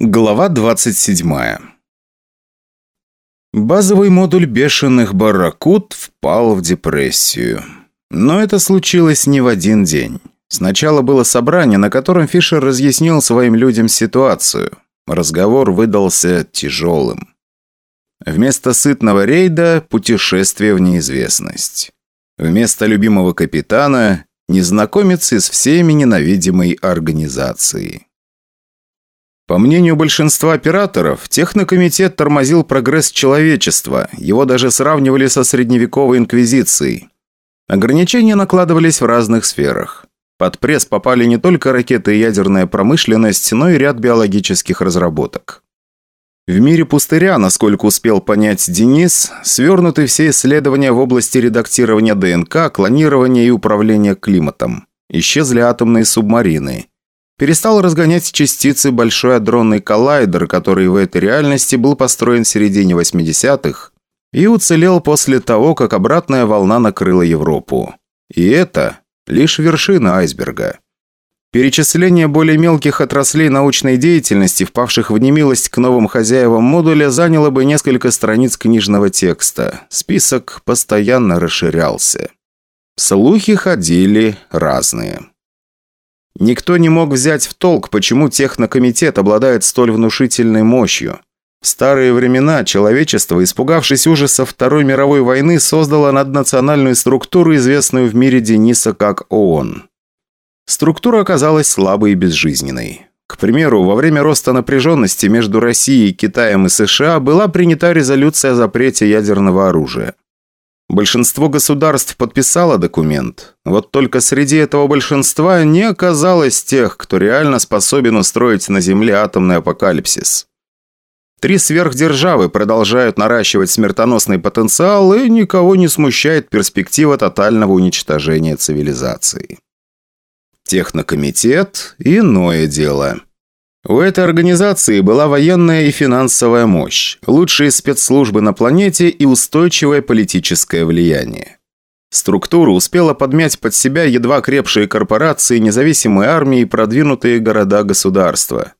Глава 27 Базовый модуль бешеных барракуд впал в депрессию. Но это случилось не в один день. Сначала было собрание, на котором Фишер разъяснил своим людям ситуацию. Разговор выдался тяжелым. Вместо сытного рейда – путешествие в неизвестность. Вместо любимого капитана – незнакомец из всеми ненавидимой организации. По мнению большинства операторов, Технокомитет тормозил прогресс человечества, его даже сравнивали со средневековой инквизицией. Ограничения накладывались в разных сферах. Под пресс попали не только ракеты и ядерная промышленность, но и ряд биологических разработок. В мире пустыря, насколько успел понять Денис, свернуты все исследования в области редактирования ДНК, клонирования и управления климатом. Исчезли атомные субмарины. Перестал разгонять частицы большой адронный коллайдер, который в этой реальности был построен в середине 80-х и уцелел после того, как обратная волна накрыла Европу. И это лишь вершина айсберга. Перечисление более мелких отраслей научной деятельности, впавших в немилость к новым хозяевам модуля, заняло бы несколько страниц книжного текста. Список постоянно расширялся. Слухи ходили разные. Никто не мог взять в толк, почему технокомитет обладает столь внушительной мощью. В старые времена человечество, испугавшись ужаса Второй мировой войны, создало наднациональную структуру, известную в мире Дениса как ООН. Структура оказалась слабой и безжизненной. К примеру, во время роста напряженности между Россией, Китаем и США была принята резолюция о запрете ядерного оружия. Большинство государств подписало документ. Вот только среди этого большинства не оказалось тех, кто реально способен устроить на Земле атомный апокалипсис. Три сверхдержавы продолжают наращивать смертоносный потенциал и никого не смущает перспектива тотального уничтожения цивилизации. Технокомитет – иное дело. У этой организации была военная и финансовая мощь, лучшие спецслужбы на планете и устойчивое политическое влияние. Структура успела подмять под себя едва крепшие корпорации, независимые армии и продвинутые города-государства.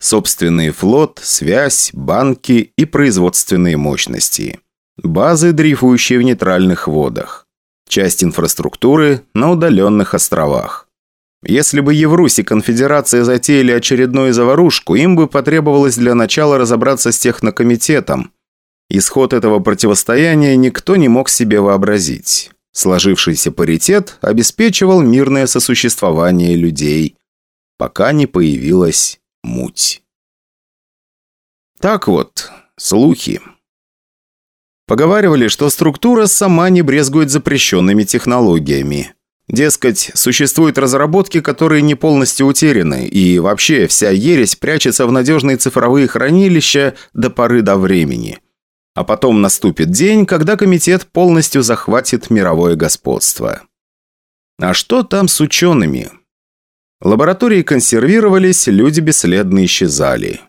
Собственный флот, связь, банки и производственные мощности. Базы, дрейфующие в нейтральных водах. Часть инфраструктуры на удаленных островах. Если бы Еврусь и Конфедерация затеяли очередную заварушку, им бы потребовалось для начала разобраться с технокомитетом. Исход этого противостояния никто не мог себе вообразить. Сложившийся паритет обеспечивал мирное сосуществование людей, пока не появилась муть. Так вот, слухи. Поговаривали, что структура сама не брезгует запрещенными технологиями. Дескать, существуют разработки, которые не полностью утеряны, и вообще вся ересь прячется в надежные цифровые хранилища до поры до времени. А потом наступит день, когда комитет полностью захватит мировое господство. А что там с учеными? Лаборатории консервировались, люди бесследно исчезали.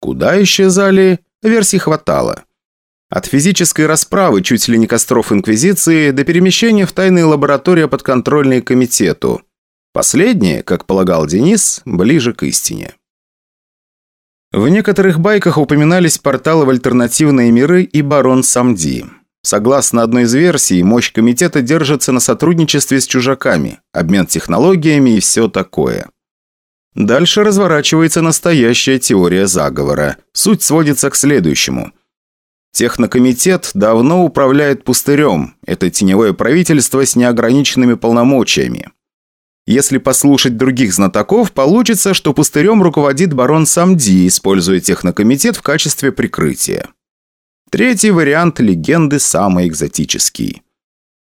Куда исчезали? Версий хватало. От физической расправы чуть ли не костров Инквизиции до перемещения в тайные лаборатории подконтрольные комитету. Последнее, как полагал Денис, ближе к истине. В некоторых байках упоминались порталы в альтернативные миры и барон Самди. Согласно одной из версий, мощь комитета держится на сотрудничестве с чужаками, обмен технологиями и все такое. Дальше разворачивается настоящая теория заговора. Суть сводится к следующему – Технокомитет давно управляет пустырем. Это теневое правительство с неограниченными полномочиями. Если послушать других знатоков, получится, что пустырем руководит барон Самди, используя технокомитет в качестве прикрытия. Третий вариант легенды самый экзотический.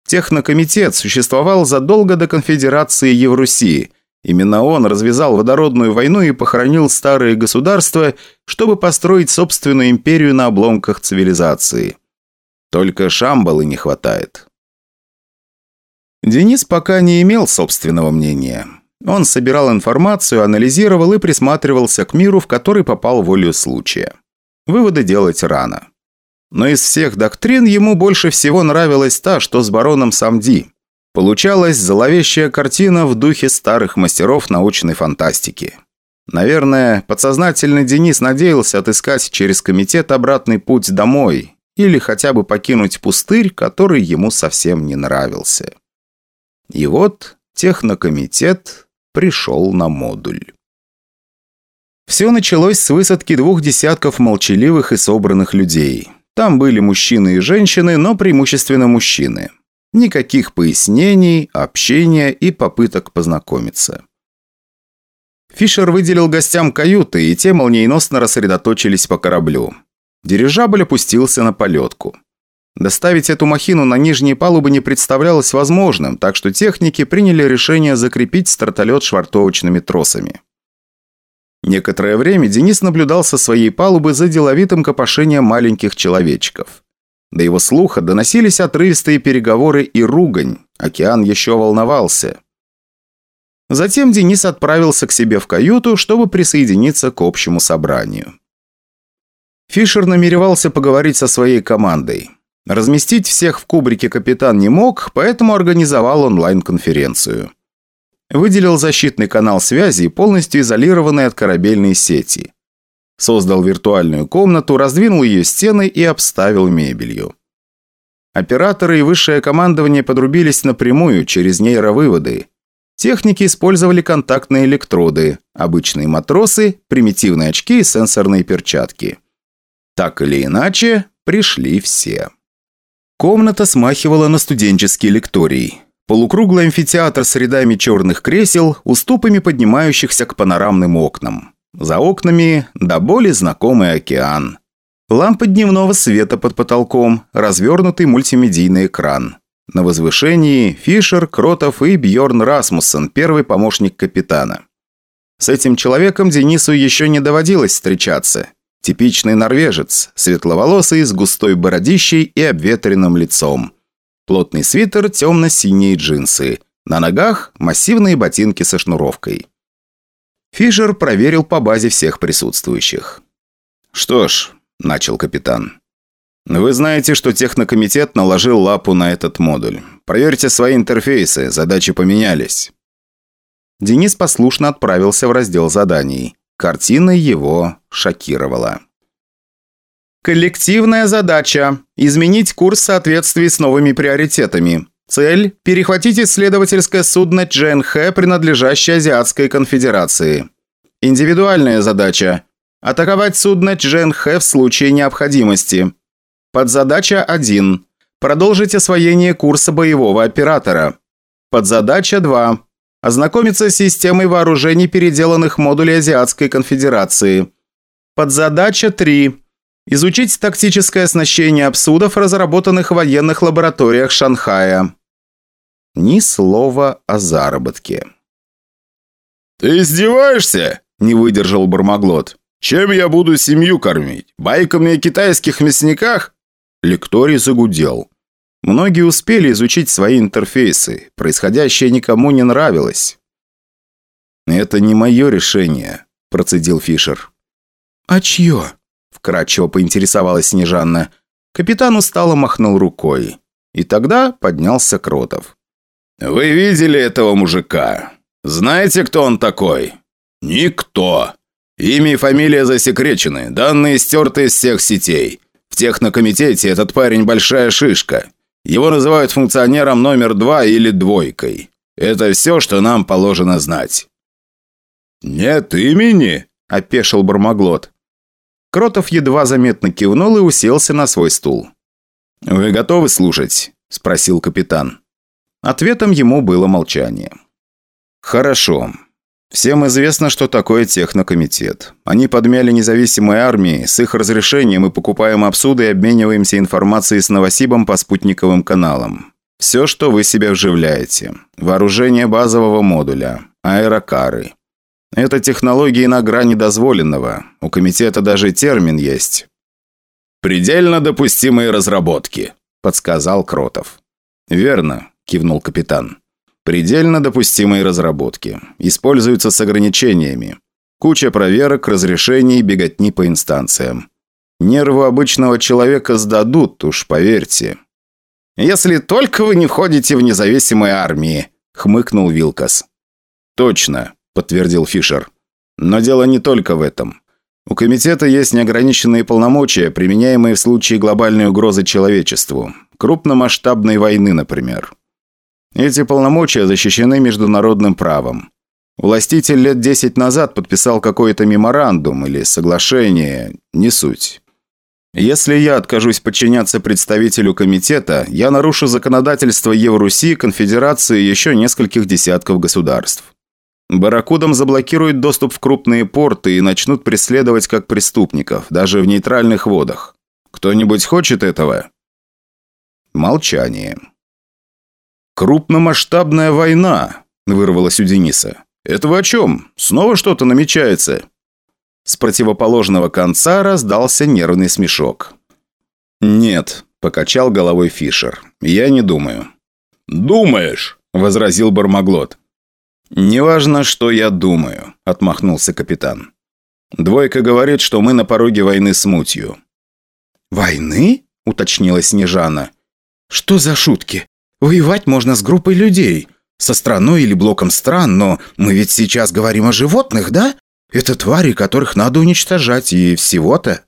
Технокомитет существовал задолго до конфедерации Еврусии – Именно он развязал водородную войну и похоронил старые государства, чтобы построить собственную империю на обломках цивилизации. Только Шамбалы не хватает. Денис пока не имел собственного мнения. Он собирал информацию, анализировал и присматривался к миру, в который попал волю случая. Выводы делать рано. Но из всех доктрин ему больше всего нравилась та, что с бароном Самди. Получалась зловещая картина в духе старых мастеров научной фантастики. Наверное, подсознательно Денис надеялся отыскать через комитет обратный путь домой или хотя бы покинуть пустырь, который ему совсем не нравился. И вот технокомитет пришел на модуль. Все началось с высадки двух десятков молчаливых и собранных людей. Там были мужчины и женщины, но преимущественно мужчины. Никаких пояснений, общения и попыток познакомиться. Фишер выделил гостям каюты, и те молниеносно рассредоточились по кораблю. Дирижабль опустился на полетку. Доставить эту махину на нижние палубы не представлялось возможным, так что техники приняли решение закрепить стартолет швартовочными тросами. Некоторое время Денис наблюдал со своей палубы за деловитым копошением маленьких человечков. До его слуха доносились отрывистые переговоры и ругань. Океан еще волновался. Затем Денис отправился к себе в каюту, чтобы присоединиться к общему собранию. Фишер намеревался поговорить со своей командой. Разместить всех в кубрике капитан не мог, поэтому организовал онлайн-конференцию. Выделил защитный канал связи, полностью изолированный от корабельной сети. Создал виртуальную комнату, раздвинул ее стены и обставил мебелью. Операторы и высшее командование подрубились напрямую через нейровыводы. Техники использовали контактные электроды, обычные матросы, примитивные очки и сенсорные перчатки. Так или иначе, пришли все. Комната смахивала на студенческий лекторий. Полукруглый амфитеатр с рядами черных кресел, уступами поднимающихся к панорамным окнам. За окнами до боли знакомый океан. Лампа дневного света под потолком, развернутый мультимедийный экран. На возвышении Фишер, Кротов и Бьорн Расмуссен, первый помощник капитана. С этим человеком Денису еще не доводилось встречаться. Типичный норвежец, светловолосый, с густой бородищей и обветренным лицом. Плотный свитер, темно-синие джинсы. На ногах массивные ботинки со шнуровкой. Фишер проверил по базе всех присутствующих. «Что ж», – начал капитан. «Вы знаете, что технокомитет наложил лапу на этот модуль. Проверьте свои интерфейсы, задачи поменялись». Денис послушно отправился в раздел заданий. Картина его шокировала. Коллективная задача – изменить курс в соответствии с новыми приоритетами. Цель – перехватить исследовательское судно ЧНХ, принадлежащее Азиатской конфедерации. Индивидуальная задача – атаковать судно ЧНХ в случае необходимости. Подзадача 1. Продолжить освоение курса боевого оператора. Подзадача 2. Ознакомиться с системой вооружений переделанных модулей Азиатской конфедерации. Подзадача 3. Изучить тактическое оснащение обсудов, разработанных в военных лабораториях Шанхая. Ни слова о заработке. «Ты издеваешься?» – не выдержал Бармаглот. «Чем я буду семью кормить? Байками о китайских мясниках?» Лекторий загудел. Многие успели изучить свои интерфейсы. Происходящее никому не нравилось. «Это не мое решение», – процедил Фишер. «А чье?» – вкратчиво поинтересовалась Снежанна. Капитан устало махнул рукой. И тогда поднялся Кротов. «Вы видели этого мужика? Знаете, кто он такой?» «Никто. Имя и фамилия засекречены, данные стерты из всех сетей. В технокомитете этот парень большая шишка. Его называют функционером номер два или двойкой. Это все, что нам положено знать». «Нет имени?» – опешил Бармаглот. Кротов едва заметно кивнул и уселся на свой стул. «Вы готовы слушать?» – спросил капитан. Ответом ему было молчание. «Хорошо. Всем известно, что такое технокомитет. Они подмяли независимые армии, с их разрешением мы покупаем обсуды и обмениваемся информацией с Новосибом по спутниковым каналам. Все, что вы себе вживляете. Вооружение базового модуля, аэрокары. Это технологии на грани дозволенного. У комитета даже термин есть. «Предельно допустимые разработки», – подсказал Кротов. «Верно», – кивнул капитан. Предельно допустимые разработки. Используются с ограничениями. Куча проверок, разрешений, беготни по инстанциям. Нервы обычного человека сдадут, уж поверьте. «Если только вы не входите в независимые армии», — хмыкнул Вилкас. «Точно», — подтвердил Фишер. Но дело не только в этом. У комитета есть неограниченные полномочия, применяемые в случае глобальной угрозы человечеству. Крупномасштабной войны, например. Эти полномочия защищены международным правом. Властитель лет 10 назад подписал какой-то меморандум или соглашение, не суть. Если я откажусь подчиняться представителю комитета, я нарушу законодательство Евруси, Конфедерации и еще нескольких десятков государств. Барракудам заблокируют доступ в крупные порты и начнут преследовать как преступников, даже в нейтральных водах. Кто-нибудь хочет этого? Молчание. «Крупномасштабная война», – вырвалось у Дениса. «Это вы о чем? Снова что-то намечается?» С противоположного конца раздался нервный смешок. «Нет», – покачал головой Фишер. «Я не думаю». «Думаешь», – возразил Бармаглот. «Неважно, что я думаю», – отмахнулся капитан. «Двойка говорит, что мы на пороге войны с мутью». «Войны?» – уточнила Снежана. «Что за шутки? Воевать можно с группой людей, со страной или блоком стран, но мы ведь сейчас говорим о животных, да? Это твари, которых надо уничтожать, и всего-то».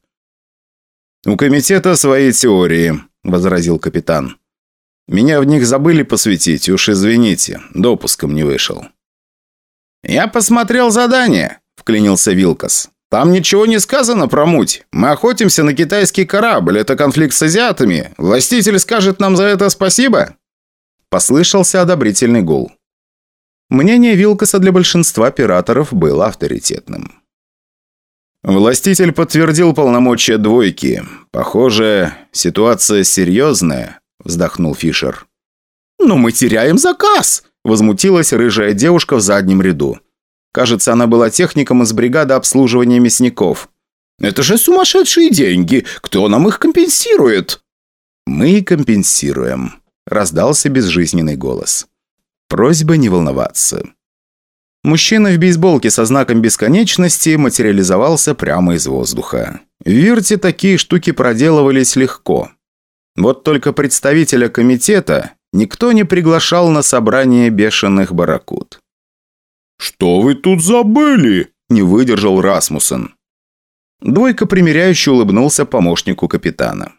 «У комитета свои теории», – возразил капитан. «Меня в них забыли посвятить, уж извините, допуском не вышел». «Я посмотрел задание», – вклинился Вилкас. «Там ничего не сказано про муть. Мы охотимся на китайский корабль. Это конфликт с азиатами. Властитель скажет нам за это спасибо?» Послышался одобрительный гул. Мнение Вилкаса для большинства операторов было авторитетным. «Властитель подтвердил полномочия двойки. Похоже, ситуация серьезная», – вздохнул Фишер. «Но мы теряем заказ!» – возмутилась рыжая девушка в заднем ряду. Кажется, она была техником из бригады обслуживания мясников. «Это же сумасшедшие деньги! Кто нам их компенсирует?» «Мы компенсируем», раздался безжизненный голос. Просьба не волноваться. Мужчина в бейсболке со знаком бесконечности материализовался прямо из воздуха. В Вирте такие штуки проделывались легко. Вот только представителя комитета никто не приглашал на собрание бешеных барракуд. «Что вы тут забыли?» – не выдержал Расмуссен. Двойка примиряюще улыбнулся помощнику капитана.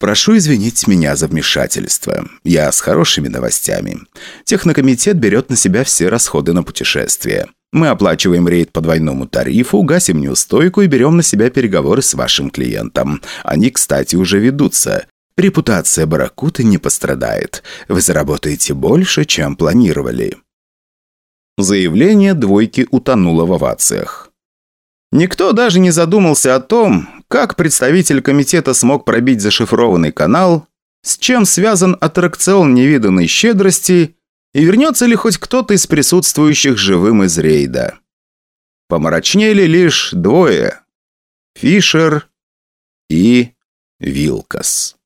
Прошу извинить меня за вмешательство. Я с хорошими новостями. Технокомитет берет на себя все расходы на путешествие. Мы оплачиваем рейд по двойному тарифу, гасим неустойку и берем на себя переговоры с вашим клиентом. Они, кстати, уже ведутся. Репутация Баракуты не пострадает. Вы заработаете больше, чем планировали. Заявление двойки утонуло в овациях. Никто даже не задумался о том, как представитель комитета смог пробить зашифрованный канал, с чем связан аттракцион невиданной щедрости и вернется ли хоть кто-то из присутствующих живым из рейда. Помрачнели лишь двое – Фишер и Вилкас.